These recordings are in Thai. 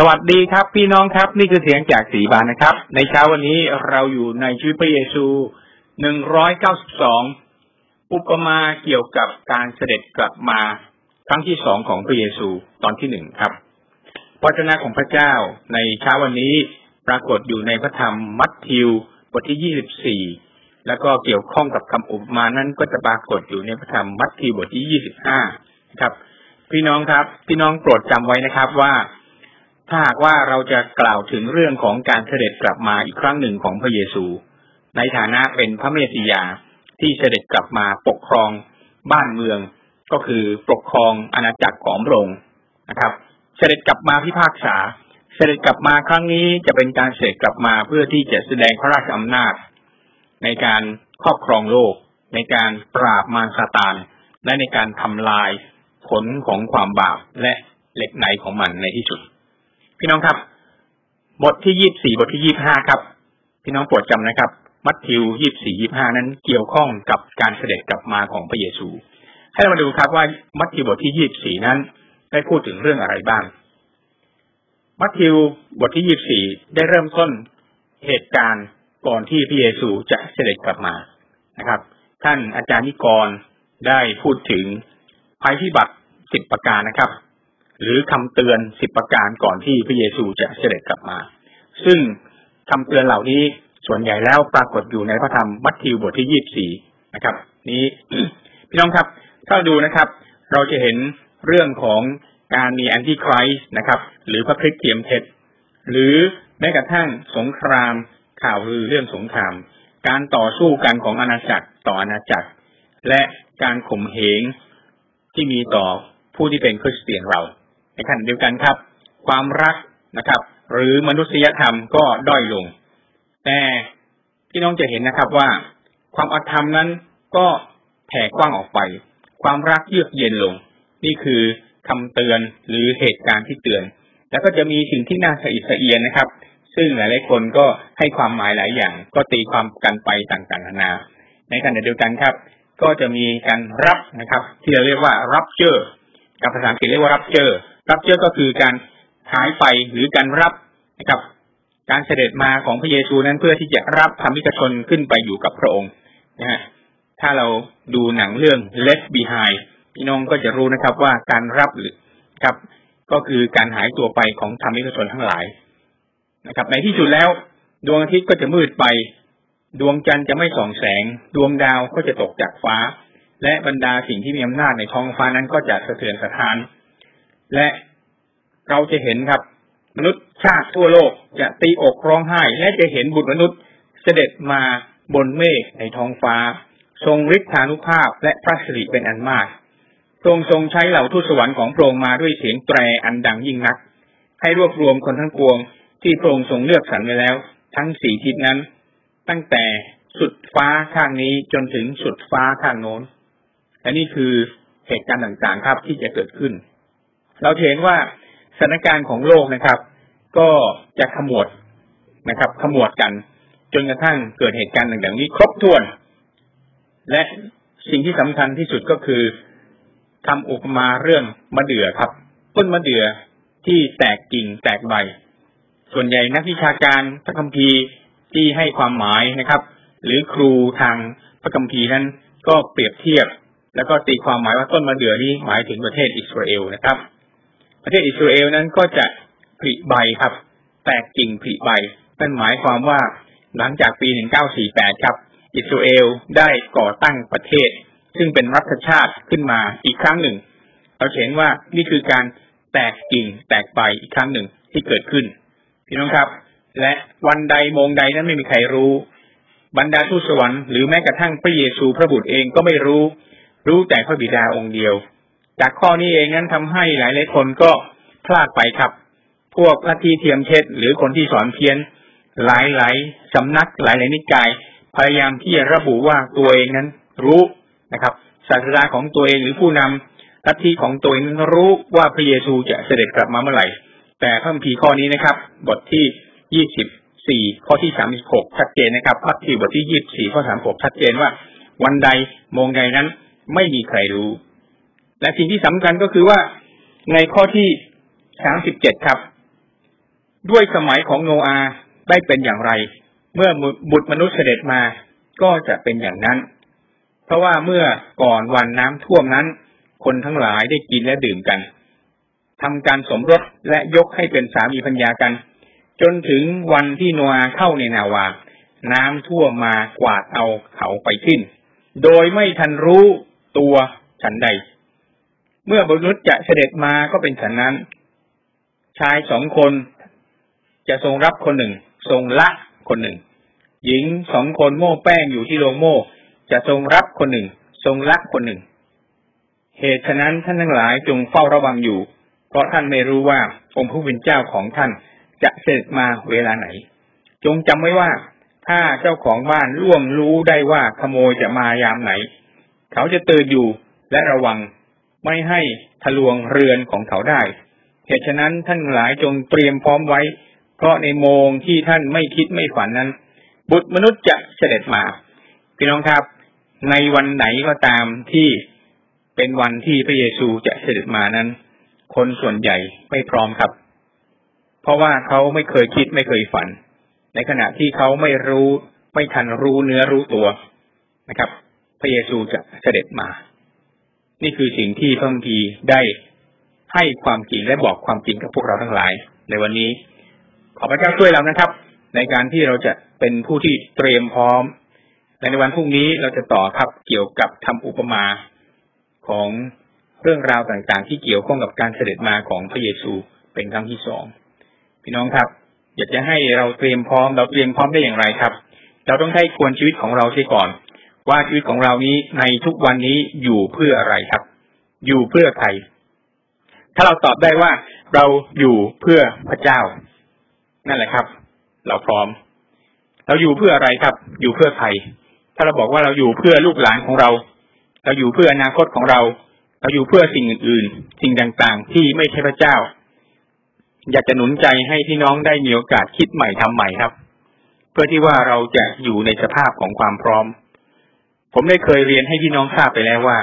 สวัสดีครับ พี่น้องครับ นี่คือเสียงจากสีบานนะครับ ในเช้าวันนี้เราอยู่ในชีวิตพระเยซูหนึ่งร้อยเก้าสิบสองอุปมาเกี่ยวกับการเสด็จกลับมาครั้งที่สองของพระเยซูตอนที่หนึ่งครับพระเจ้าของพระเจ้าในเช้าวันนี้ปรากฏอยู่ในพระธรรมมัทธิวบทที่ยี่สิบสี่แล้วก็เกี่ยวข้องกับคำอุปมานั้นก็จะปรากฏอยู่ในพระธรรมมัทธิวบทที่ยี่สิบห้าครับ พี่น้องครับ พี่น้องโปรดจำไว้นะครับว่า ถ้าหากว่าเราจะกล่าวถึงเรื่องของการเสด็จกลับมาอีกครั้งหนึ่งของพระเยซู ในฐานะเป็นพระเมสสิยาที่เสด็จกลับมาปกครองบ้านเมือง ก็คือปกครองอาณาจักรของพระองค์นะครับ เสด็จกลับมาพิพากษา เสด็จกลับมาครั้งนี้จะเป็นการเสด็จกลับมาเพื่อที่จะแสดงพระราชอำนาจ ในการครอบครองโลก ในการปราบมารซาตานและในการทำลายผลของความบาปและเหล็กไหนของมันในที่สุด พี่น้องครับ บทที่ยี่บสี่บทที่ยี่บห้าครับ พี่น้องโปรดจำนะครับ มัทธิวยี่บสี่ยี่บห้านั้นเกี่ยวข้องกับการเสด็จกลับมาของพระเยซู ให้เรามาดูครับว่ามัทธิวบทที่ยี่บสี่นั้น ได้พูดถึงเรื่องอะไรบ้าง มัทธิวบทที่ยี่บสี่ได้เริ่มต้นเหตุการณ์ก่อนที่พระเยซูจะเสด็จกลับมานะครับ ท่านอาจารย์นิกรได้พูดถึงภัยพิบัติสิบประการนะครับ หรือคำเตือนสิบประการก่อนที่พระเยซูจะเสด็จกลับมา ซึ่งคำเตือนเหล่านี้ส่วนใหญ่แล้วปรากฏอยู่ในพระธรรมมัทธิวบทที่ยี่บสี่นะครับ นี้พี่น้องครับ ถ้าดูนะครับ เราจะเห็นเรื่องของการมีแอนติคริสต์นะครับ หรือพระคริสต์เทียมเท็จ หรือแม้กระทั่งสงครามข่าวลือเรื่องสงคราม การต่อสู้กันของอาณาจักรต่ออาณาจักร และการข่มเหงที่มีต่อผู้ที่เป็นคริสเตียนเรา ในขณะเดียวกันครับ ความรักนะครับ หรือมนุษยธรรมก็ด้อยลง แต่พี่น้องจะเห็นนะครับว่า ความอธรรมนั้นก็แผ่กว้างออกไป ความรักเยือกเย็นลง นี่คือคำเตือนหรือเหตุการณ์ที่เตือน แล้วก็จะมีสิ่งที่น่าสะอิดสะเอียนนะครับ ซึ่งหลายๆคนก็ให้ความหมายหลายอย่าง ก็ตีความกันไปต่างๆนานา ในขณะเดียวกันครับ ก็จะมีการรับนะครับ ที่เราเรียกว่ารับเจอกับภาษาอังกฤษเรียกว่ารับเจอ รับเชื่อก็คือการหายไปหรือการรับนะครับ การเสด็จมาของพระเยซูนั้นเพื่อที่จะรับธรรมิกชนขึ้นไปอยู่กับพระองค์นะฮะถ้าเราดูหนังเรื่อง Left Behind พี่น้องก็จะรู้นะครับว่าการรับหรือครับ ก็คือการหายตัวไปของธรรมิกชนทั้งหลายนะครับ ในที่สุดแล้ว ดวงอาทิตย์ก็จะมืดไป ดวงจันทร์จะไม่ส่องแสง ดวงดาวก็จะตกจากฟ้า และบรรดาสิ่งที่มีอำนาจในท้องฟ้านั้นก็จะสะเทือนสะท้าน และเราจะเห็นครับ มนุษย์ชาติทั่วโลกจะตีอกร้องไห้ และจะเห็นบุตรมนุษย์เสด็จมาบนเมฆในท้องฟ้า ทรงฤทธานุภาพและพระสิริเป็นอันมากทรงทรงใช้เหล่าทูตสวรรค์ของพระองค์มาด้วยเสียงแตรอันดังยิ่งนัก ให้รวบรวมคนทั้งปวง ที่พระองค์ทรงเลือกสรรไว้แล้ว ทั้งสี่ทิศนั้น ตั้งแต่สุดฟ้าข้างนี้จนถึงสุดฟ้าข้างโน้นและนี่คือเหตุการณ์ต่างๆครับที่จะเกิดขึ้น เราเห็นว่าสถานการณ์ของโลกนะครับ ก็จะขมวดนะครับ ขมวดกันจนกระทั่งเกิดเหตุการณ์ต่างๆนี้ครบถ้วน และสิ่งที่สำคัญที่สุดก็คือทำอุปมาเรื่องมะเดื่อครับ ต้นมะเดื่อที่แตกกิ่งแตกใบ ส่วนใหญ่นักวิชาการพระคัมภีร์ที่ให้ความหมายนะครับ หรือครูทางพระคัมภีร์นั้นก็เปรียบเทียบ แล้วก็ตีความหมายว่าต้นมะเดื่อนี้หมายถึงประเทศอิสราเอลนะครับ ประเทศอิสราเอลนั้นก็จะผลิใบครับ แตกกิ่งผลิใบนั่นหมายความว่าหลังจากปี 1948 ครับ อิสราเอลได้ก่อตั้งประเทศ ซึ่งเป็นรัฐชาติขึ้นมาอีกครั้งหนึ่ง เราเห็นว่านี่คือการแตกกิ่งแตกใบอีกครั้งหนึ่งที่เกิดขึ้น พี่น้องครับ และวันใดโมงใดนั้นไม่มีใครรู้ บรรดาทูตสวรรค์หรือแม้กระทั่งพระเยซูพระบุตรเองก็ไม่รู้ รู้แต่พระบิดาองค์เดียว จากข้อนี้เองนั้นทำให้หลายหลายคนก็พลาดไปครับ พวกลัทธิเทียมเท็จหรือคนที่สอนเพี้ยน หลายหลายสำนักหลายหลายนิกาย พยายามที่จะระบุว่าตัวเองนั้นรู้นะครับศาสดาของตัวเองหรือผู้นำลัทธิของตัวเองนั้นรู้ว่าพระเยซูจะเสด็จกลับมาเมื่อไหร่ แต่พระคัมภีร์ข้อนี้นะครับ บทที่ยี่สิบสี่ข้อที่สามสิบหกชัดเจนนะครับพระคัมภีร์บทที่ยี่สิบสี่ข้อสามหกชัดเจนว่า วันใดโมงใดนั้นไม่มีใครรู้ และสิ่งที่สำคัญก็คือว่าในข้อที่สามสิบเจ็ดครับ ด้วยสมัยของโนอาได้เป็นอย่างไร เมื่อบุตรมนุษย์เสด็จมาก็จะเป็นอย่างนั้น เพราะว่าเมื่อก่อนวันน้ำท่วมนั้น คนทั้งหลายได้กินและดื่มกันทำการสมรสและยกให้เป็นสามีพัญญากัน จนถึงวันที่โนอาเข้าในนาวา น้ำท่วมมากวาดเอาเขาไปทิ้น โดยไม่ทันรู้ตัวฉันใด เมื่อบุรุษจะเสด็จมาก็เป็นฉันนั้น ชายสองคนจะทรงรับคนหนึ่ง ทรงละคนหนึ่ง หญิงสองคนโม่แป้งอยู่ที่โรงโม่จะทรงรับคนหนึ่ง ทรงละคนหนึ่ง เหตุฉะนั้นท่านทั้งหลายจงเฝ้าระวังอยู่ เพราะท่านไม่รู้ว่าองค์ผู้เป็นเจ้าของท่านจะเสด็จมาเวลาไหน จงจำไว้ว่า ถ้าเจ้าของบ้านร่วงรู้ได้ว่าขโมยจะมายามไหน เขาจะตื่นอยู่และระวัง ไม่ให้ทะลวงเรือนของเขาได้ เหตุฉะนั้นท่านหลายจงเตรียมพร้อมไว้ เพราะในโมงที่ท่านไม่คิดไม่ฝันนั้น บุตรมนุษย์จะเสด็จมา พี่น้องครับ ในวันไหนก็ตามที่เป็นวันที่พระเยซูจะเสด็จมานั้น คนส่วนใหญ่ไม่พร้อมครับ เพราะว่าเขาไม่เคยคิดไม่เคยฝัน ในขณะที่เขาไม่รู้ไม่ทันรู้เนื้อรู้ตัวนะครับ พระเยซูจะเสด็จมา นี่คือสิ่งที่พระคัมภีร์ได้ให้ความจริงและบอกความจริงกับพวกเราทั้งหลาย ในวันนี้ ขอพระเจ้าช่วยเรานะครับ ในการที่เราจะเป็นผู้ที่เตรียมพร้อมและในวันพรุ่งนี้เราจะต่อครับเกี่ยวกับทำอุปมาของเรื่องราวต่างๆ ที่เกี่ยวข้องกับการเสด็จมาของพระเยซูเป็นครั้งที่สองพี่น้องครับ อยากจะให้เราเตรียมพร้อม เราเตรียมพร้อมได้อย่างไรครับ เราต้องให้ควรชีวิตของเราเสียก่อน ว่าชีวิตของเรานี้ในทุกวันนี้อยู่เพื่ออะไรครับ อยู่เพื่อใคร ถ้าเราตอบได้ว่าเราอยู่เพื่อพระเจ้า นั่นแหละครับ เราพร้อม เราอยู่เพื่ออะไรครับ อยู่เพื่อใคร ถ้าเราบอกว่าเราอยู่เพื่อลูกหลานของเรา เราอยู่เพื่ออนาคตของเรา เราอยู่เพื่อสิ่งอื่น ๆ สิ่งต่างๆ ที่ไม่ใช่พระเจ้า อยากจะหนุนใจให้พี่น้องได้มีโอกาสคิดใหม่ทำใหม่ครับ เพื่อที่ว่าเราจะอยู่ในสภาพของความพร้อม ผมได้เคยเรียนให้พี่น้องทราบไปแล้วว่า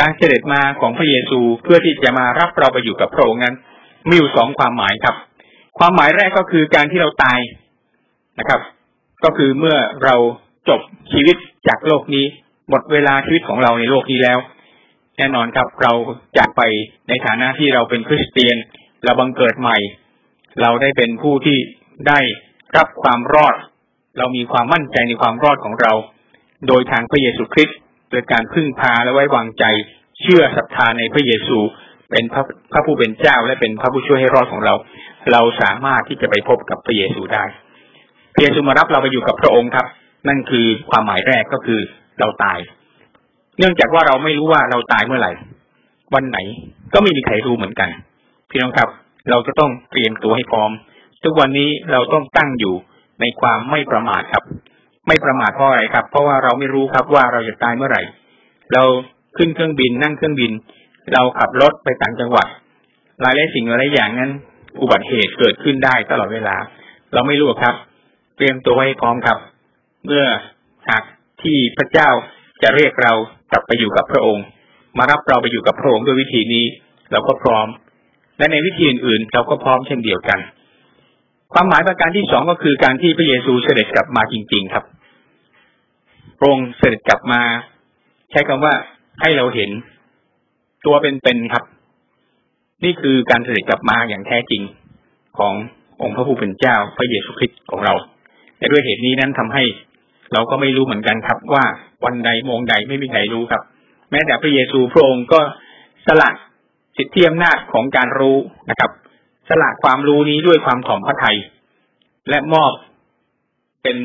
การเสด็จมาของพระเยซูเพื่อที่จะมารับเราไปอยู่กับพระองค์นั้น มีอยู่สองความหมายครับ ความหมายแรกก็คือการที่เราตายนะครับ ก็คือเมื่อเราจบชีวิตจากโลกนี้ หมดเวลาชีวิตของเราในโลกนี้แล้ว แน่นอนครับเราจากไปในฐานะที่เราเป็นคริสเตียน เราบังเกิดใหม่ เราได้เป็นผู้ที่ได้รับความรอด เรามีความมั่นใจในความรอดของเรา โดยทางพระเยซูคริสต์โดยการพึ่งพาและไว้วางใจเชื่อศรัทธาในพระเยซู เป็นพระพระผู้เป็นเจ้าและเป็นพระผู้ช่วยให้รอดของเรา เราสามารถที่จะไปพบกับพระเยซูได้ พระเยซูมารับเราไปอยู่กับพระองค์ครับ นั่นคือความหมายแรกก็คือเราตาย เนื่องจากว่าเราไม่รู้ว่าเราตายเมื่อไหร่ วันไหนก็ไม่มีใครรู้เหมือนกัน พี่น้องครับ เราจะต้องเตรียมตัวให้พร้อม ทุกวันนี้เราต้องตั้งอยู่ในความไม่ประมาทครับ ไม่ประมาทเพราะอะไรครับ เพราะว่าเราไม่รู้ครับว่าเราจะตายเมื่อไหร่ เราขึ้นเครื่องบินนั่งเครื่องบิน เราขับรถไปต่างจังหวัดหลายหลายสิ่งหลายอย่างนั้น อุบัติเหตุเกิดขึ้นได้ตลอดเวลา เราไม่รู้ครับ เตรียมตัวให้พร้อมครับ เมื่อหากที่พระเจ้าจะเรียกเรากลับไปอยู่กับพระองค์ มารับเราไปอยู่กับพระองค์ด้วยวิธีนี้ เราก็พร้อม และในวิธีอื่นๆเราก็พร้อมเช่นเดียวกัน ความหมายประการที่สองก็คือการที่พระเยซูเสด็จกลับมาจริง ๆ ครับพระองค์เสด็จกลับมา ใช้คำว่าให้เราเห็นตัวเป็นๆครับ นี่คือการเสด็จกลับมาอย่างแท้จริงขององค์พระผู้เป็นเจ้าพระเยซูคริสต์ของเราและด้วยเหตุนี้นั้นทำให้เราก็ไม่รู้เหมือนกันครับ ว่าวันใดโมงใดไม่มีใครรู้ครับ แม้แต่พระเยซูพระองค์ก็สละสิทธิอำนาจของการรู้นะครับ สละความรู้นี้ด้วยความถ่อมพระทัยและมอบเป็น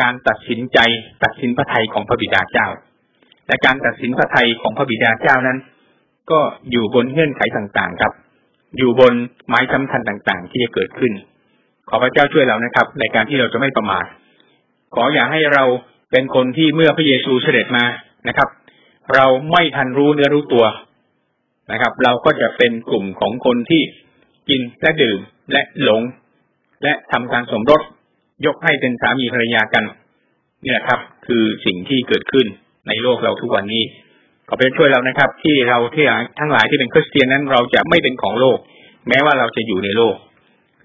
การตัดสินใจตัดสินพระทัยของพระบิดาเจ้า และการตัดสินพระทัยของพระบิดาเจ้านั้น ก็อยู่บนเงื่อนไขต่างๆ ครับ อยู่บนไม้สำคัญต่างๆ ที่จะเกิดขึ้น ขอพระเจ้าช่วยเรานะครับ ในการที่เราจะไม่ประมาทขออย่าให้เราเป็นคนที่เมื่อพระเยซูเสด็จมานะครับ เราไม่ทันรู้เนื้อรู้ตัวนะครับ เราก็จะเป็นกลุ่มของคนที่ กินและดื่มและหลง และทำการสมรสยกให้เป็นสามีภรรยากันนี่แหละครับ คือสิ่งที่เกิดขึ้นในโลกเราทุกวันนี้ขอเป็นช่วยเรานะครับ ที่เราที่ทั้งหลายที่เป็นคริสเตียนนั้น เราจะไม่เป็นของโลก แม้ว่าเราจะอยู่ในโลก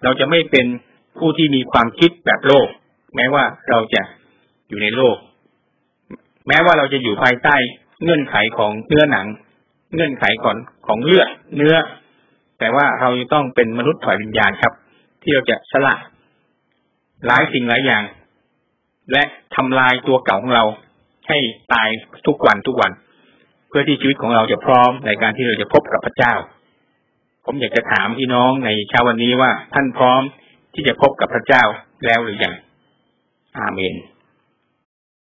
เราจะไม่เป็นผู้ที่มีความคิดแบบโลก แม้ว่าเราจะอยู่ในโลก แม้ว่าเราจะอยู่ภายใต้เงื่อนไขของเนื้อหนัง เงื่อนไขของของเลือดเนื้อ แต่ว่าเราจะต้องเป็นมนุษย์ถอยวิญญาณครับ ที่เราจะสละหลายสิ่งหลายอย่าง และทำลายตัวเก่าของเรา ให้ตายทุกวันทุกวัน เพื่อที่ชีวิตของเราจะพร้อมในการที่เราจะพบกับพระเจ้า ผมอยากจะถามพี่น้องในเช้าวันนี้ว่าท่านพร้อมที่จะพบกับพระเจ้าแล้วหรือยังอาเมน